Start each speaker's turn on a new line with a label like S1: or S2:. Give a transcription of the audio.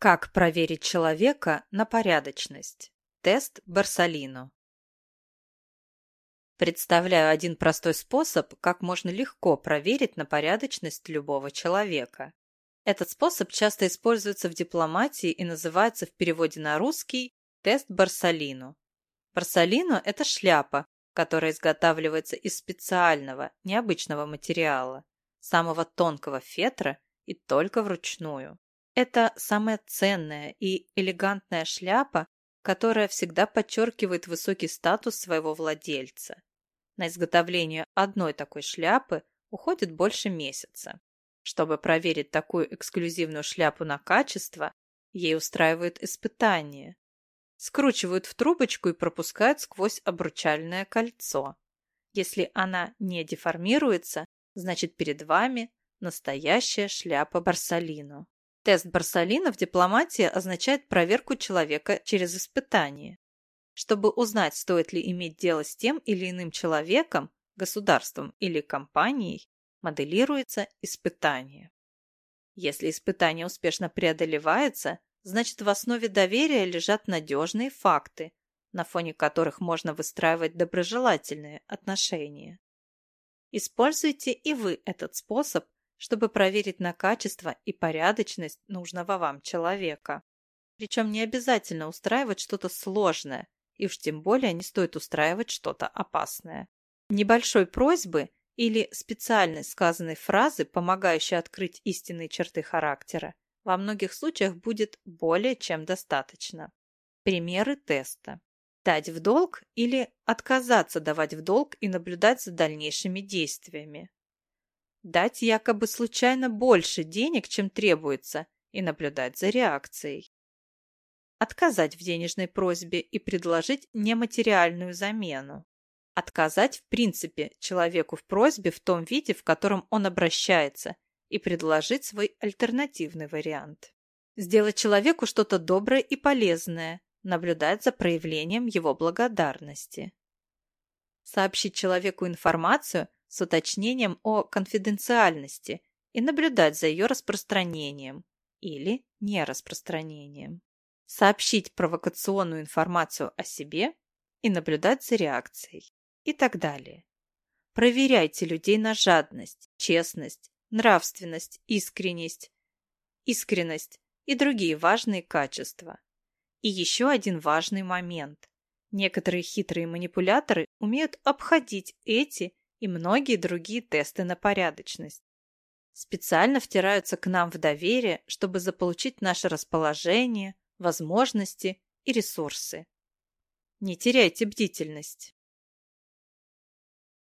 S1: Как проверить человека на порядочность? Тест Барсалино. Представляю один простой способ, как можно легко проверить на порядочность любого человека. Этот способ часто используется в дипломатии и называется в переводе на русский тест Барсалино. Барсалино – это шляпа, которая изготавливается из специального, необычного материала, самого тонкого фетра и только вручную. Это самая ценная и элегантная шляпа, которая всегда подчеркивает высокий статус своего владельца. На изготовление одной такой шляпы уходит больше месяца. Чтобы проверить такую эксклюзивную шляпу на качество, ей устраивают испытания. Скручивают в трубочку и пропускают сквозь обручальное кольцо. Если она не деформируется, значит перед вами настоящая шляпа Барсалино. Тест Барсалина в дипломатии означает проверку человека через испытание. Чтобы узнать, стоит ли иметь дело с тем или иным человеком, государством или компанией, моделируется испытание. Если испытание успешно преодолевается, значит в основе доверия лежат надежные факты, на фоне которых можно выстраивать доброжелательные отношения. Используйте и вы этот способ чтобы проверить на качество и порядочность нужного вам человека. Причем не обязательно устраивать что-то сложное, и уж тем более не стоит устраивать что-то опасное. Небольшой просьбы или специальной сказанной фразы, помогающей открыть истинные черты характера, во многих случаях будет более чем достаточно. Примеры теста. Дать в долг или отказаться давать в долг и наблюдать за дальнейшими действиями дать якобы случайно больше денег, чем требуется, и наблюдать за реакцией. Отказать в денежной просьбе и предложить нематериальную замену. Отказать в принципе человеку в просьбе в том виде, в котором он обращается, и предложить свой альтернативный вариант. Сделать человеку что-то доброе и полезное, наблюдать за проявлением его благодарности. Сообщить человеку информацию, с уточнением о конфиденциальности и наблюдать за ее распространением или нераспространением. Сообщить провокационную информацию о себе и наблюдать за реакцией и так далее. Проверяйте людей на жадность, честность, нравственность, искренность, искренность и другие важные качества. И еще один важный момент. Некоторые хитрые манипуляторы умеют обходить эти и многие другие тесты на порядочность. Специально втираются к нам в доверие, чтобы заполучить наше расположение, возможности и ресурсы. Не теряйте бдительность.